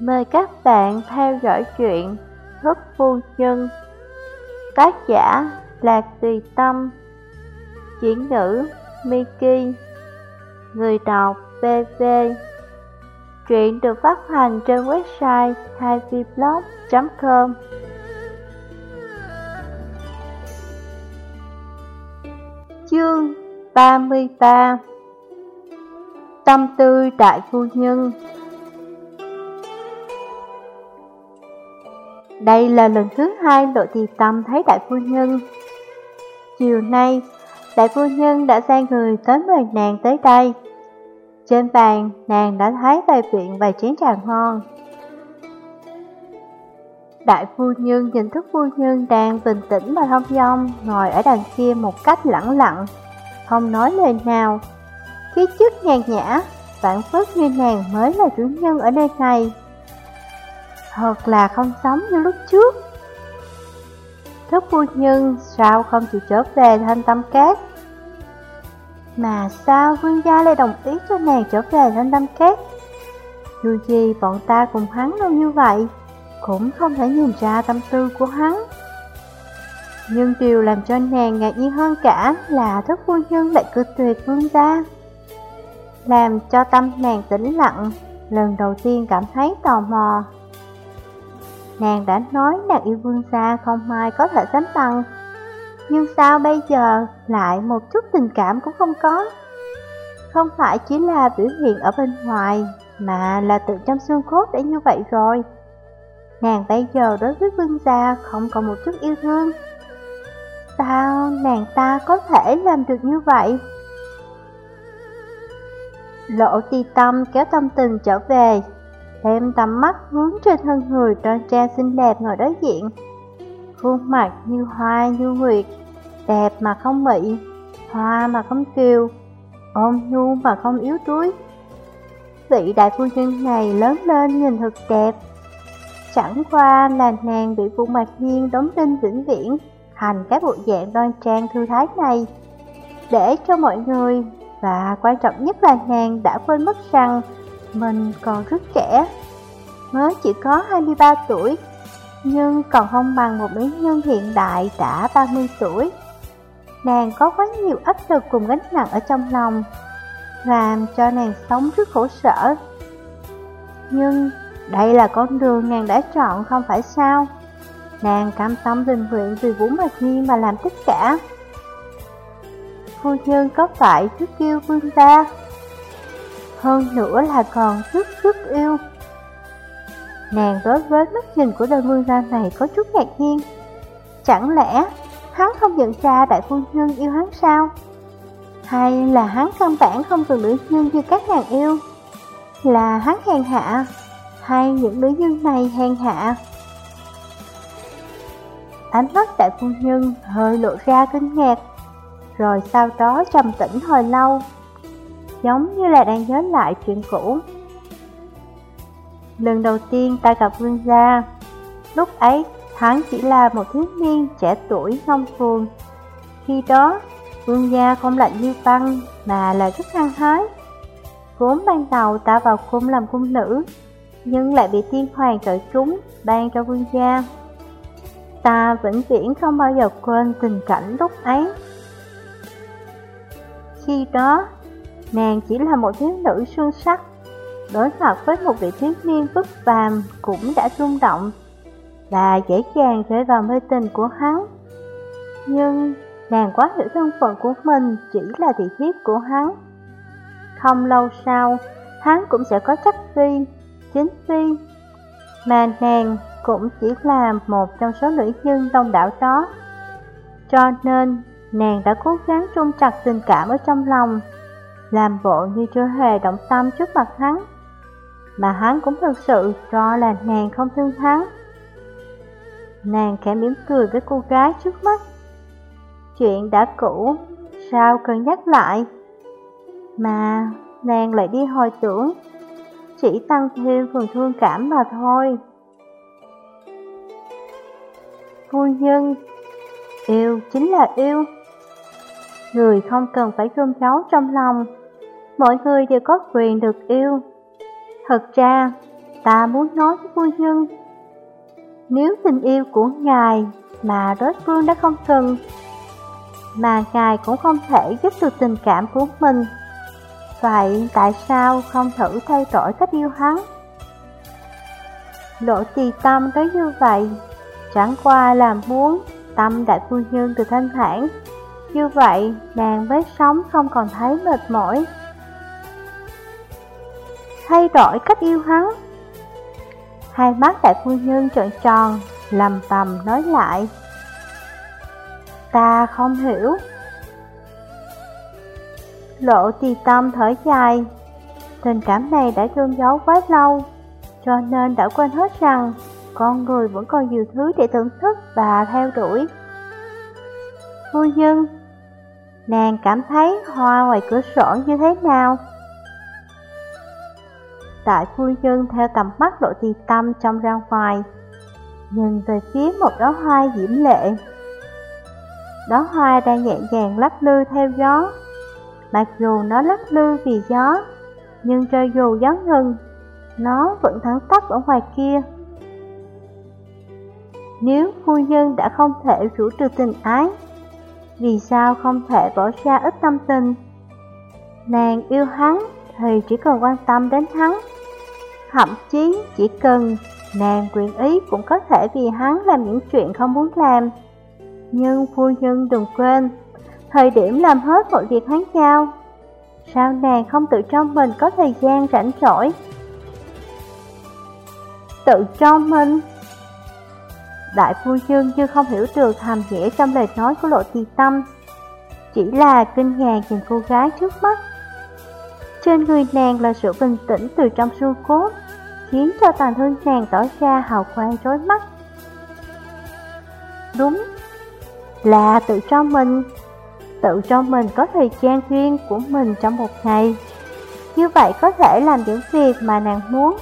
Mời các bạn theo dõi chuyện Thức Phu Nhân. Tác giả Lạc Tùy Tâm. Chuyển ngữ Miki. Người đọc BV Truyện được phát hành trên website 2vblog.com Chương 33 Tâm tư đại phu nhân. Đây là lần thứ hai Lộ thị Tâm thấy đại phu nhân. Chiều nay, đại phu nhân đã sai người tới mời nàng tới đây. Trên bàn, nàng đã thấy vài viện vài chén trà ngon. Đại phu nhân nhìn thức phu nhân đang bình tĩnh và thông dong ngồi ở đằng kia một cách lẳng lặng, không nói lời nào. Khí chức nhàn nhã, phản phất như nàng mới là chủ nhân ở nơi này. Thật là không sống như lúc trước. Thức phu nhân sao không chịu trở về thanh tâm cát Mà sao vương gia lại đồng ý cho nàng trở về thanh tâm cát Dù gì bọn ta cùng hắn lâu như vậy, Cũng không thể nhìn ra tâm tư của hắn. Nhưng điều làm cho nàng ngạc nhiên hơn cả là thức phu nhân lại cứ tuyệt vương gia. Làm cho tâm nàng tĩnh lặng, Lần đầu tiên cảm thấy tò mò. Nàng đã nói nàng yêu vương gia không ai có thể sánh bằng. Nhưng sao bây giờ lại một chút tình cảm cũng không có? Không phải chỉ là biểu hiện ở bên ngoài Mà là tự trong xương cốt đã như vậy rồi. Nàng bây giờ đối với vương gia không còn một chút yêu thương. Sao nàng ta có thể làm được như vậy? Lộ ti tâm kéo tâm tình trở về. Thêm tầm mắt hướng trên thân người đoan trang xinh đẹp ngồi đối diện. Khuôn mặt như hoa, như nguyệt, Đẹp mà không mị, Hoa mà không kiều, Ôm nhu mà không yếu đuối. Vị đại phu nhân này lớn lên nhìn thật đẹp. Chẳng qua là nàng bị vụ mặt nhiên đóng đinh vĩnh viễn, Thành các bộ dạng đoan trang thư thái này. Để cho mọi người, Và quan trọng nhất là nàng đã quên mất rằng mình còn rất trẻ, mới chỉ có 23 tuổi, nhưng còn không bằng một mỹ nhân hiện đại đã 30 tuổi. Nàng có quá nhiều áp lực cùng gánh nặng ở trong lòng, làm cho nàng sống rất khổ sở. Nhưng đây là con đường nàng đã chọn không phải sao? Nàng cam tâm tình nguyện vì Vũ Mạc Nhiên mà làm tất cả. Phu nhân có phải trước kêu vương gia? Hơn nữa là còn rất rất yêu. Nàng đối với mắt nhìn của đời vương gia này có chút ngạc nhiên. Chẳng lẽ hắn không nhận ra đại phu nhân yêu hắn sao? Hay là hắn căn bản không cần nữ nhân như các nàng yêu? Là hắn hèn hạ? Hay những nữ nhân này hèn hạ? Ánh mắt đại phu nhân hơi lộ ra kinh ngạc, rồi sau đó trầm tĩnh hồi lâu giống như là đang nhớ lại chuyện cũ. Lần đầu tiên ta gặp vương gia, lúc ấy hắn chỉ là một thiếu niên trẻ tuổi nông phường. Khi đó, vương gia không lạnh như băng mà là rất hăng hái. Vốn ban đầu ta vào cung làm cung nữ, nhưng lại bị tiên hoàng trợ chúng ban cho vương gia. Ta vĩnh viễn không bao giờ quên tình cảnh lúc ấy. Khi đó, Nàng chỉ là một thiếu nữ xuân sắc Đối mặt với một vị thiếu niên vất vàm cũng đã rung động Và dễ dàng rơi vào mê tình của hắn. Nhưng nàng quá hiểu thân phận của mình chỉ là thị thiếp của hắn. Không lâu sau, hắn cũng sẽ có chắc phi, chính phi Mà nàng cũng chỉ là một trong số nữ nhân đông đảo đó. Cho nên, nàng đã cố gắng trung chặt tình cảm ở trong lòng làm bộ như chưa hề động tâm trước mặt hắn. Mà hắn cũng thật sự cho là nàng không thương hắn. Nàng khẽ mỉm cười với cô gái trước mắt. Chuyện đã cũ, sao cần nhắc lại? Mà nàng lại đi hồi tưởng, chỉ tăng thêm phần thương cảm mà thôi. Phu nhân, yêu chính là yêu. Người không cần phải chôn giấu trong lòng mọi người đều có quyền được yêu. Thật ra, ta muốn nói với phu nhân. Nếu tình yêu của ngài mà đối phương đã không cần, mà ngài cũng không thể giúp được tình cảm của mình, vậy tại sao không thử thay đổi cách yêu hắn? Lộ trì tâm tới như vậy, chẳng qua là muốn tâm đại phu nhân được thanh thản. Như vậy, nàng với sống không còn thấy mệt mỏi. Thay đổi cách yêu hắn. Hai mắt đại phu nhân trợn tròn, lầm tầm nói lại. Ta không hiểu. Lộ tì tâm thở dài, tình cảm này đã chôn giấu quá lâu cho nên đã quên hết rằng con người vẫn còn nhiều thứ để thưởng thức và theo đuổi. Phu nhân, nàng cảm thấy hoa ngoài cửa sổ như thế nào? Tại phu nhân theo tầm mắt lộ tì tâm trong ra ngoài, nhìn về phía một đóa hoa diễm lệ. Đóa hoa đang nhẹ nhàng lắc lư theo gió, mặc dù nó lắc lư vì gió, nhưng cho dù gió ngừng nó vẫn thẳng tắp ở ngoài kia. Nếu phu nhân đã không thể rủ trừ tình ái, vì sao không thể bỏ ra ít tâm tình? Nàng yêu hắn thì chỉ cần quan tâm đến hắn, thậm chí chỉ cần nàng quyền ý cũng có thể vì hắn làm những chuyện không muốn làm. Nhưng phu nhân đừng quên, thời điểm làm hết mọi việc hắn giao, sao nàng không tự cho mình có thời gian rảnh rỗi tự cho mình. Đại phu nhân như không hiểu được hàm nghĩa trong lời nói của lộ tì tâm, chỉ là kinh ngạc nhìn cô gái trước mắt. Trên người nàng là sự bình tĩnh từ trong xương cốt, khiến cho toàn thân nàng tỏ ra hào quang rối mắt. Đúng, là tự cho mình, tự cho mình có thời gian riêng của mình trong một ngày. Như vậy có thể làm những việc mà nàng muốn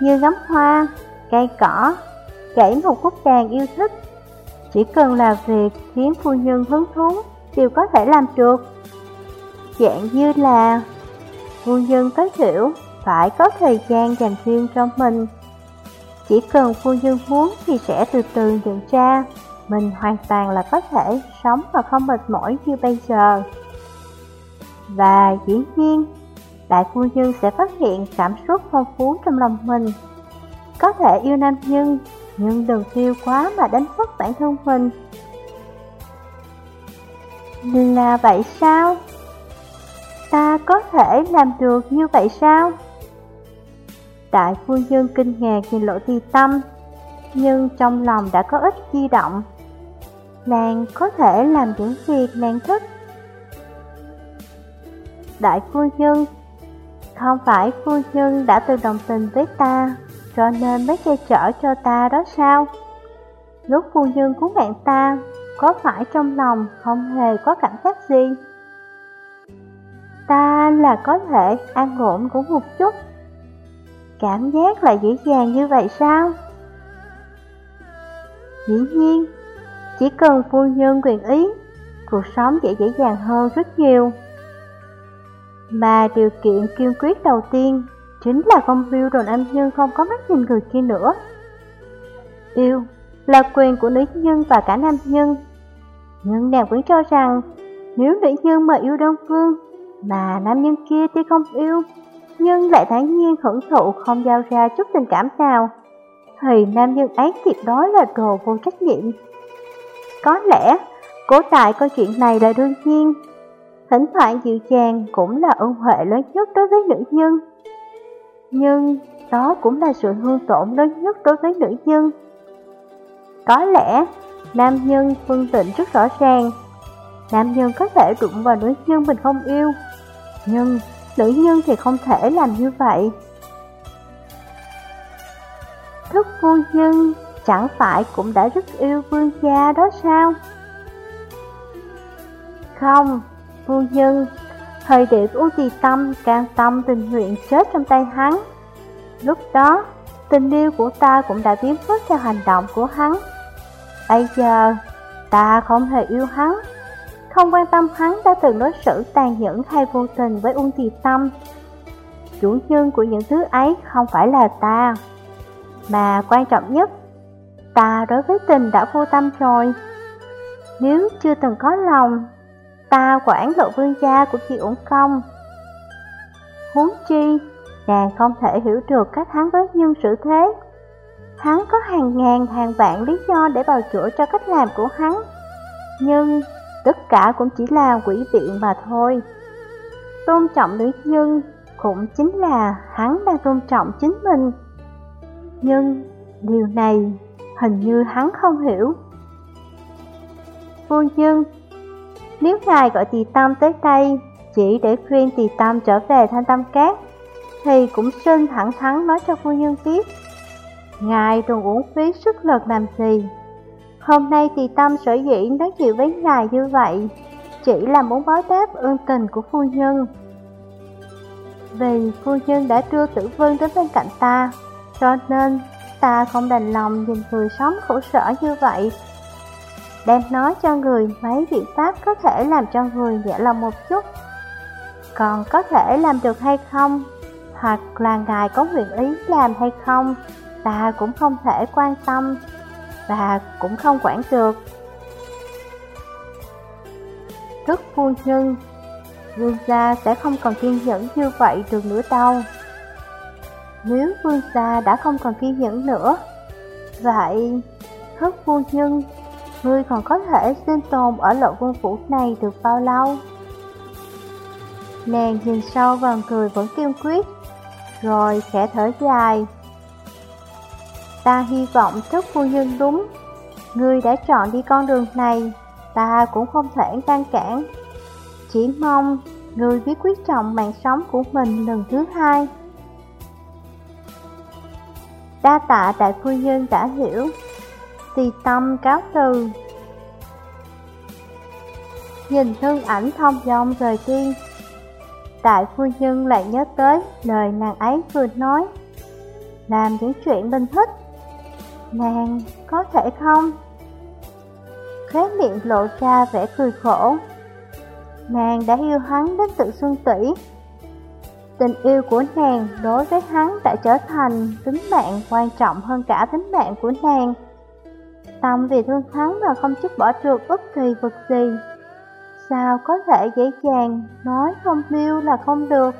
như ngắm hoa, cây cỏ, gãy một khúc đàn yêu thích. Chỉ cần là việc khiến phu nhân hứng thú đều có thể làm được. Dạng như là phu nhân tối thiểu phải có thời gian dành riêng cho mình. Chỉ cần phu nhân muốn thì sẽ từ từ nhận ra mình hoàn toàn là có thể sống mà không mệt mỏi như bây giờ. Và dĩ nhiên, đại phu nhân sẽ phát hiện cảm xúc phong phú trong lòng mình. Có thể yêu nam nhân, nhưng đừng yêu quá mà đánh mất bản thân mình. Là vậy sao? Ta có thể làm được như vậy sao? Đại phu nhân kinh ngạc nhìn lộ ti tâm, nhưng trong lòng đã có ít di động. Nàng có thể làm những việc nàng thích. Đại phu nhân không phải phu nhân đã từng đồng tình với ta, cho nên mới che chở cho ta đó sao? Lúc phu nhân cứu mạng ta, có phải trong lòng không hề có cảm giác gì? Ta là có thể an ổn cũng một chút. Cảm giác là dễ dàng như vậy sao? Dĩ nhiên, chỉ cần phu nhân quyền ý, cuộc sống sẽ dễ dàng hơn rất nhiều. Mà điều kiện kiên quyết đầu tiên chính là không yêu đồn âm nhân không có mắt nhìn người kia nữa. Yêu là quyền của nữ nhân và cả nam nhân. Nhưng nàng vẫn cho rằng nếu nữ nhân mà yêu đơn phương mà nam nhân kia tuy không yêu nhưng lại thản nhiên hưởng thụ không giao ra chút tình cảm nào thì nam nhân ấy tuyệt đối là đồ vô trách nhiệm. Có lẽ cố tại câu chuyện này là đương nhiên Thỉnh thoảng dịu dàng cũng là ân huệ lớn nhất đối với nữ nhân. Nhưng đó cũng là sự hương tổn lớn nhất đối với nữ nhân. Có lẽ nam nhân phân tịnh rất rõ ràng. Nam nhân có thể đụng vào nữ nhân mình không yêu, nhưng nữ nhân thì không thể làm như vậy. Thức phu nhân chẳng phải cũng đã rất yêu vương gia đó sao? Không, Phu nhân, thời điểm U Tì Tâm can tâm tình nguyện chết trong tay hắn. Lúc đó, tình yêu của ta cũng đã biến mất theo hành động của hắn. Bây giờ, ta không hề yêu hắn, không quan tâm hắn đã từng đối xử tàn nhẫn hay vô tình với Uông Tì Tâm. chủ nhân của những thứ ấy không phải là ta. Mà quan trọng nhất, ta đối với tình đã vô tâm rồi. Nếu chưa từng có lòng, ta quản lộ vương gia của chị uổng công. Huống chi, nàng không thể hiểu được cách hắn đối nhân xử thế. Hắn có hàng ngàn hàng vạn lý do để bào chữa cho cách làm của hắn. Nhưng tất cả cũng chỉ là quỷ viện mà thôi. Tôn trọng nữ nhân cũng chính là hắn đang tôn trọng chính mình. Nhưng điều này hình như hắn không hiểu. Phu nhân, nếu ngài gọi tỳ tâm tới đây chỉ để khuyên tỳ tâm trở về thanh tâm cát, thì cũng xin thẳng thắn nói cho phu nhân biết. Ngài đừng uổng phí sức lực làm gì. Hôm nay tỳ tâm sở dĩ nói chuyện với ngài như vậy, chỉ là muốn báo đáp ơn tình của phu nhân. Vì phu nhân đã đưa tử vương đến bên cạnh ta, cho nên ta không đành lòng nhìn người sống khổ sở như vậy. Đem nói cho người mấy biện pháp có thể làm cho người nhẹ lòng một chút. Còn có thể làm được hay không, hoặc là ngài có nguyện ý làm hay không, ta cũng không thể quan tâm, và cũng không quản được. Đức phu nhân vương gia sẽ không còn kiên nhẫn như vậy được nữa đâu. Nếu vương gia đã không còn kiên nhẫn nữa, vậy thất phu nhân, ngươi còn có thể sinh tồn ở lộ vương phủ này được bao lâu? Nàng nhìn sâu vào cười vẫn kiên quyết, rồi khẽ thở dài. Ta hy vọng thức phu nhân đúng, ngươi đã chọn đi con đường này, ta cũng không thể ngăn cản. Chỉ mong người biết quyết trọng mạng sống của mình lần thứ hai. Đa tạ đại phu nhân đã hiểu, Tì tâm cáo từ. Nhìn thân ảnh thông dong rời đi, đại phu nhân lại nhớ tới lời nàng ấy vừa nói. Làm những chuyện mình thích, nàng có thể không? Khóe miệng lộ ra vẻ cười khổ. Nàng đã yêu hắn đến tự xuân tủy Tình yêu của nàng đối với hắn đã trở thành tính mạng quan trọng hơn cả tính mạng của nàng Tâm vì thương hắn mà không chút bỏ được bất kỳ vật gì Sao có thể dễ dàng nói không yêu là không được